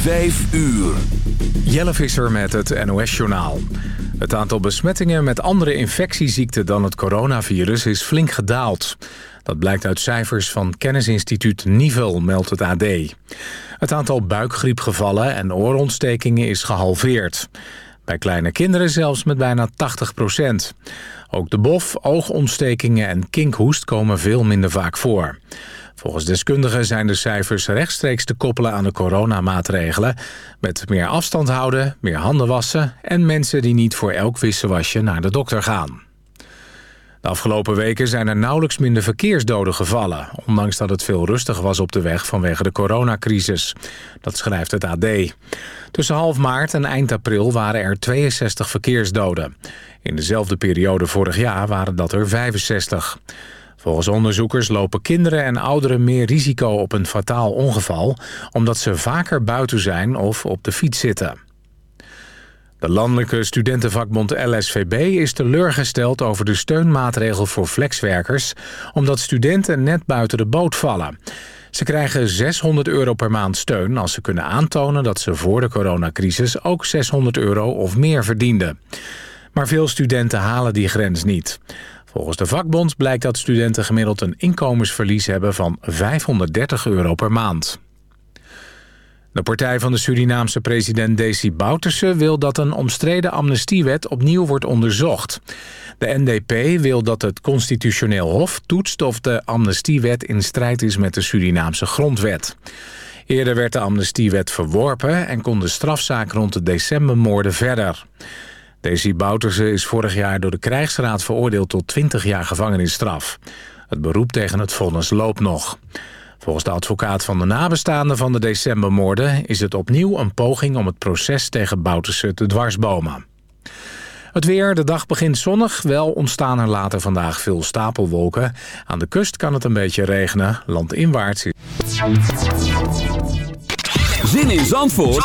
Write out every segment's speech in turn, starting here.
Vijf uur. Jelle Visser met het NOS-journaal. Het aantal besmettingen met andere infectieziekten dan het coronavirus is flink gedaald. Dat blijkt uit cijfers van kennisinstituut Nivel, meldt het AD. Het aantal buikgriepgevallen en oorontstekingen is gehalveerd. Bij kleine kinderen zelfs met bijna 80 procent. Ook de bof, oogontstekingen en kinkhoest komen veel minder vaak voor. Volgens deskundigen zijn de cijfers rechtstreeks te koppelen aan de coronamaatregelen... met meer afstand houden, meer handen wassen... en mensen die niet voor elk wisselwasje naar de dokter gaan. De afgelopen weken zijn er nauwelijks minder verkeersdoden gevallen... ondanks dat het veel rustiger was op de weg vanwege de coronacrisis. Dat schrijft het AD. Tussen half maart en eind april waren er 62 verkeersdoden. In dezelfde periode vorig jaar waren dat er 65. Volgens onderzoekers lopen kinderen en ouderen meer risico op een fataal ongeval... omdat ze vaker buiten zijn of op de fiets zitten. De landelijke studentenvakbond LSVB is teleurgesteld over de steunmaatregel voor flexwerkers... omdat studenten net buiten de boot vallen. Ze krijgen 600 euro per maand steun als ze kunnen aantonen dat ze voor de coronacrisis ook 600 euro of meer verdienden. Maar veel studenten halen die grens niet. Volgens de vakbond blijkt dat studenten gemiddeld een inkomensverlies hebben van 530 euro per maand. De partij van de Surinaamse president Desi Bouterse wil dat een omstreden amnestiewet opnieuw wordt onderzocht. De NDP wil dat het constitutioneel hof toetst of de amnestiewet in strijd is met de Surinaamse grondwet. Eerder werd de amnestiewet verworpen en kon de strafzaak rond de decembermoorden verder. Desi Bouterse is vorig jaar door de krijgsraad veroordeeld tot 20 jaar gevangenisstraf. Het beroep tegen het vonnis loopt nog. Volgens de advocaat van de nabestaanden van de decembermoorden... is het opnieuw een poging om het proces tegen Bouterse te dwarsbomen. Het weer, de dag begint zonnig. Wel ontstaan er later vandaag veel stapelwolken. Aan de kust kan het een beetje regenen. Landinwaarts Zin in Zandvoort,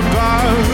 Rise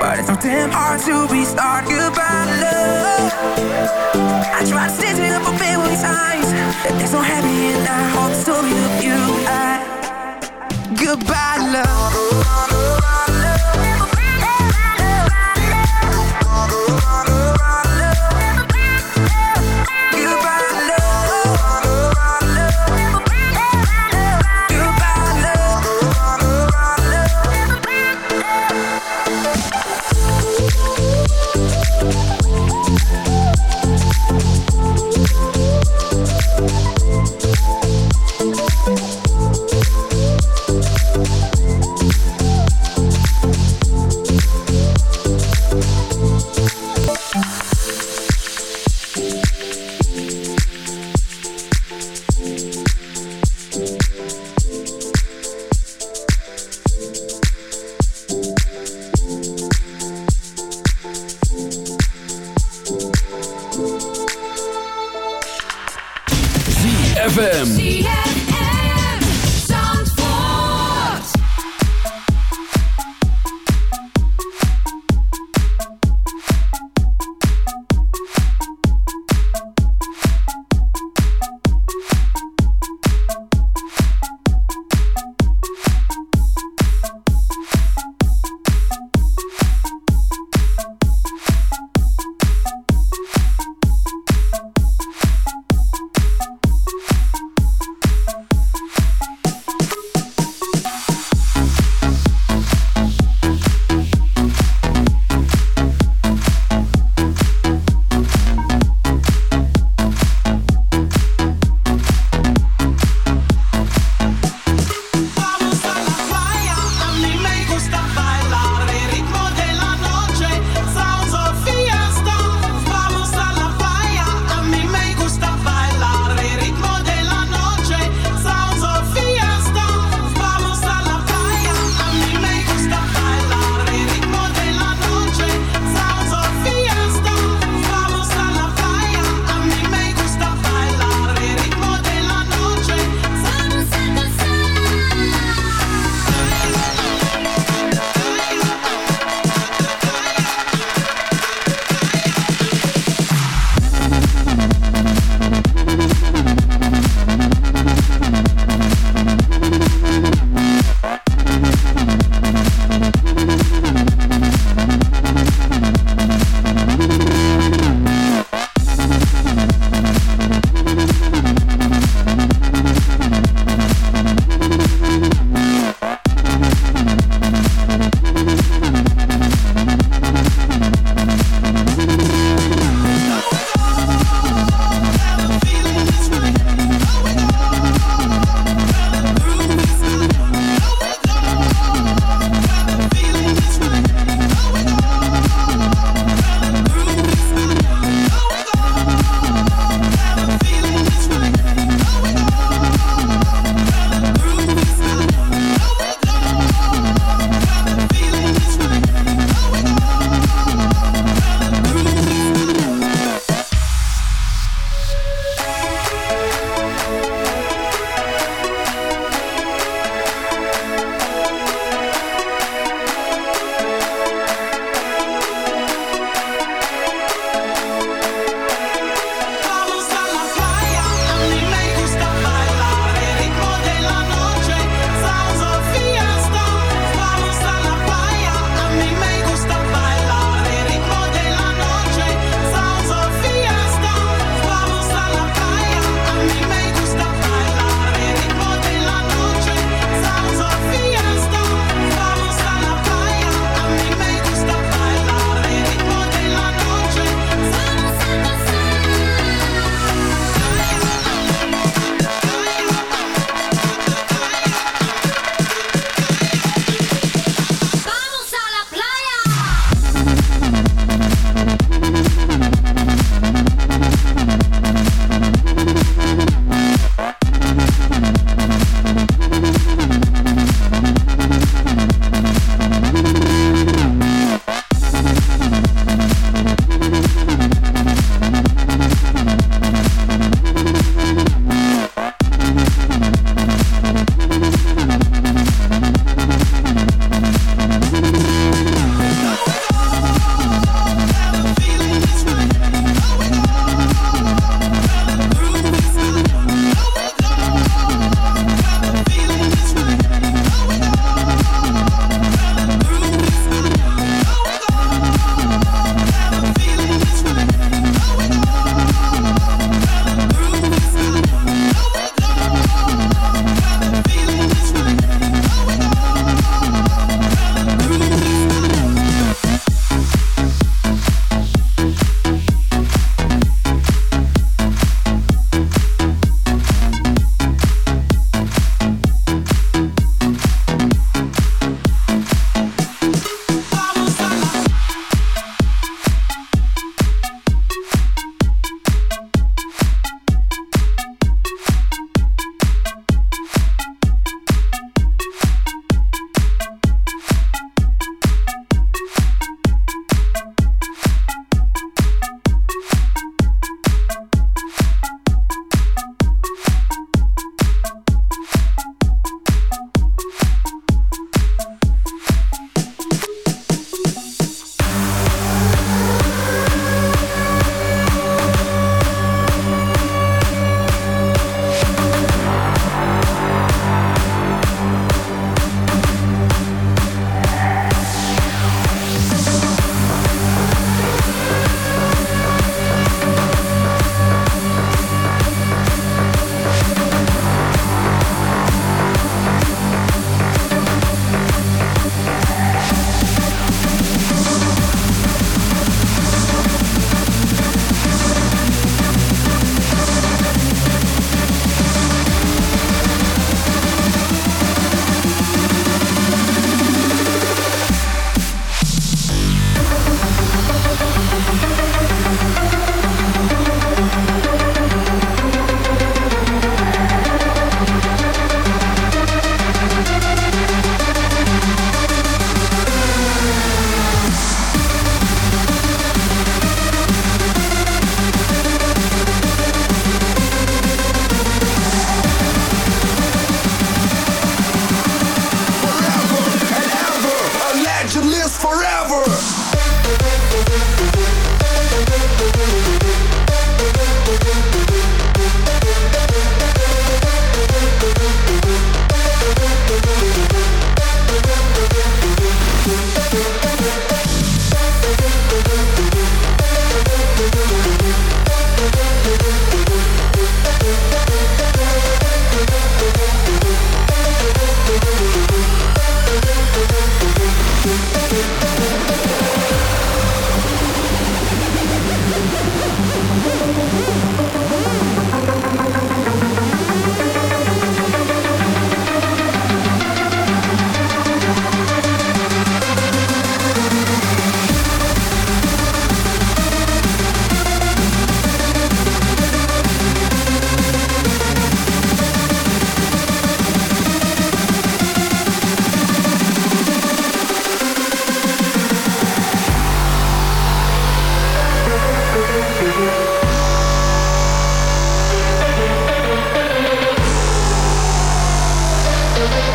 But it's so damn hard to restart. Goodbye, love. I tried to stitch it up a billion times. There's no happy in I hold the story you. I, goodbye, love.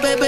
baby.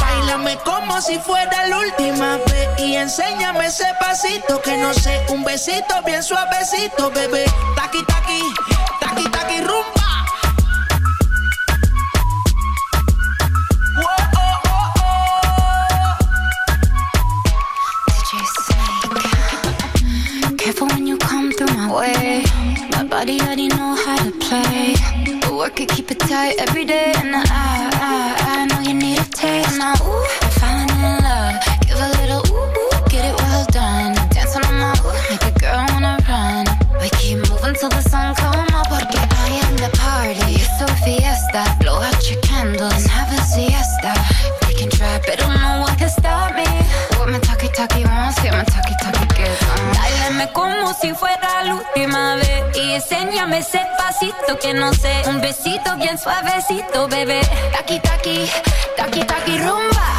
Bailame como si fuera la última vez y enséñame ese pasito que no sé, un besito bien suavecito, bebé. Taqui taqui, taqui taqui rumba. Did you say, careful when you come through my Way. My body already know how to play. But work it, keep it tight every day. And I, I, I know you need a taste. And I, Ven, llame ese pasito que no sé. Un besito bien suavecito, bebé. Taki, taki, taki, taki, rumba.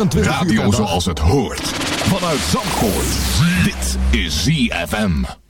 Uur per dag. 24 Radio zoals het hoort. Vanuit Zandvoort. Dit is ZFM.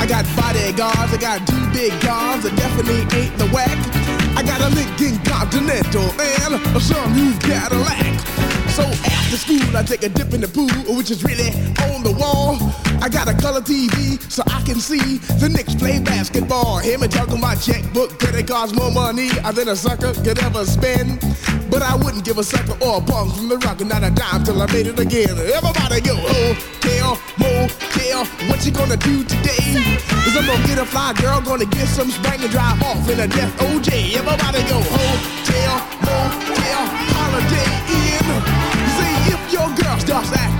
I got bodyguards, I got two big guns, that definitely ain't the whack. I got a Lincoln Continental and a sunroof Cadillac. So after school, I take a dip in the pool, which is really on the wall. I got a color TV so I can see the Knicks play basketball. Him and juggle my checkbook, credit cards more money than a sucker could ever spend. But I wouldn't give a sucker or a punk from the rock, and not a dime till I made it again. Everybody go, oh, hotel, motel, what you gonna do today? Cause I'm gonna get a fly girl, gonna get some spring and drive off in a death OJ. Everybody go, oh, hotel, motel, holiday in. See, if your girl starts acting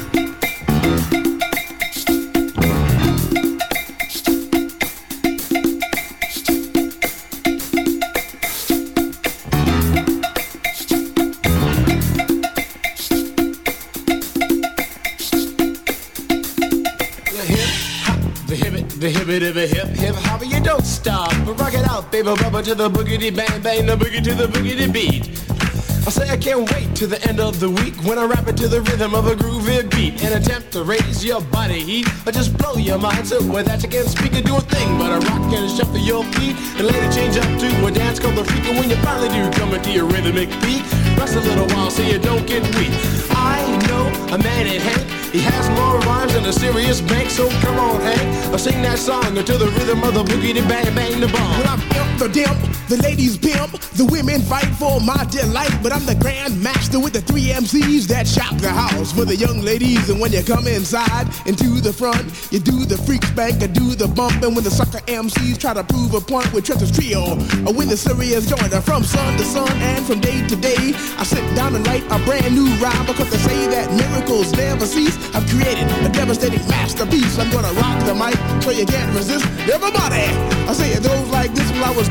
The hippie dippy hip hip hopper, you don't stop. Rock it out, baby rubber to the boogity bang bang, the boogie to the boogity beat. I say I can't wait to the end of the week when I rap it to the rhythm of a groovy beat and attempt to raise your body heat or just blow your mind so with that you can't speak or do a thing but a rock and shuffle your feet and later change up to a dance called the freak and when you finally do come into your rhythmic beat rest a little while so you don't get weak I know a man in Hank he has more rhymes than a serious bank so come on Hank I'll sing that song to the rhythm of the boogie to bang bang the bomb. Imp the dimp, the ladies pimp, the women fight for my delight. But I'm the grand master with the three MCs that shock the house for the young ladies. And when you come inside into the front, you do the freak spank, I do the bump. And when the sucker MCs try to prove a point with Trent's trio, or when the serious joiner from sun to sun and from day to day, I sit down and write a brand new rhyme because they say that miracles never cease. I've created a devastating masterpiece. I'm gonna rock the mic so you can't resist. Everybody, I say it goes like this while I was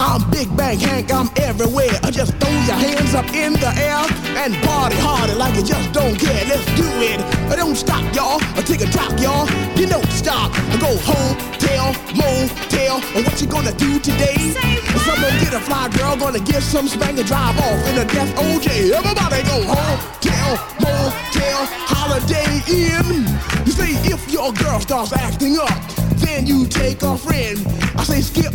I'm Big Bang Hank, I'm everywhere. I just throw your hands up in the air and party harder like you just don't care. Let's do it. I don't stop, y'all. I take a top, y'all. You don't stop. I go home, tell, motel. And what you gonna do today? Someone get a fly girl, gonna get some spank and drive off in a death OJ. Everybody go home, tell, motel, holiday in. You say if your girl starts acting up, then you take a friend. I say skip,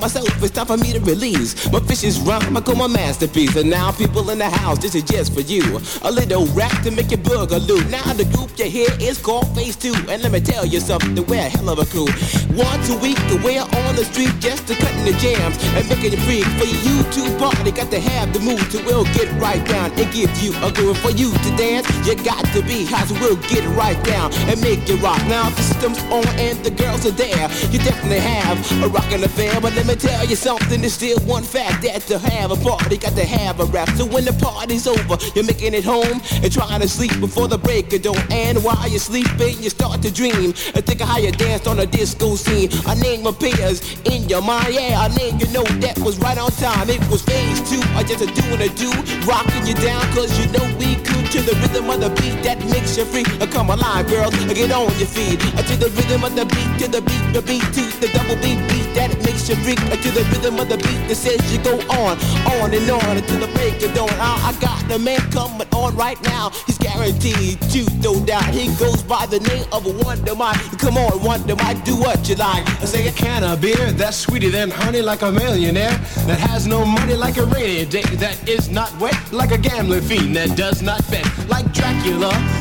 myself, it's time for me to release my vicious rhyme. I call my masterpiece. And now, people in the house, this is just for you. A little rap to make your boogaloo. Now the group you hear is called Phase Two, and let me tell you something, we're a hell of a crew. Once a week, we're on the street just to cutting the jams and making it free for you to party. Got to have the mood to will get right down and give you a groove for you to dance. You got to be hot, so we'll get right down and make it rock. Now the system's on and the girls are there, you definitely have a rockin' affair. But let me tell you something, there's still one fact that to have a party, got to have a rap. So when the party's over, you're making it home and trying to sleep before the break of dawn. And while you're sleeping, you start to dream and think of how you danced on a disco scene. A name appears in your mind, yeah, a name you know that was right on time. It was phase two, or just a doing a do, rocking you down, cause you know we could to the rhythm of the beat that makes you free. Uh, Come alive, girls, uh, get on your feet. Uh, To the rhythm of the beat, to the beat, the beat, to the double beat beat that makes you freak. To the rhythm of the beat that says you go on, on and on until the break of dawn. I, I got the man coming on right now. He's guaranteed to no doubt. He goes by the name of a Wonder Mike. Come on, Wonder Mike, do what you like. I say a can of beer that's sweeter than honey, like a millionaire that has no money, like a rainy day that is not wet, like a gambling fiend that does not bet, like Dracula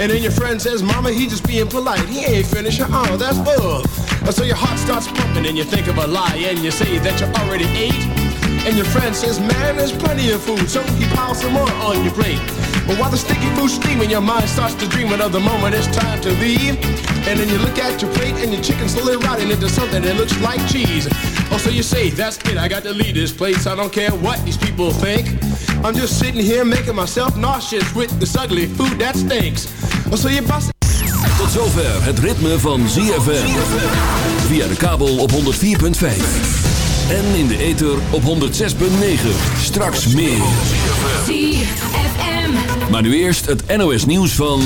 And then your friend says, Mama, he just being polite. He ain't finished. Oh, that's bull. So your heart starts pumping and you think of a lie and you say that you already ate. And your friend says, man, there's plenty of food, so he piles some more on your plate. But while the sticky food's steaming, your mind starts to dreaming of the moment it's time to leave. And then you look at your plate and your chicken slowly rotting into something that looks like cheese. Oh, so you say, that's it, I got to leave this place. I don't care what these people think. I'm just sitting here making myself nauseous with this ugly food that stinks. Oh, so you bust Tot zover het ritme van ZFM. Via de kabel op 104.5. En in de ether op 106.9. Straks meer. ZFM. Maar nu eerst het NOS nieuws van...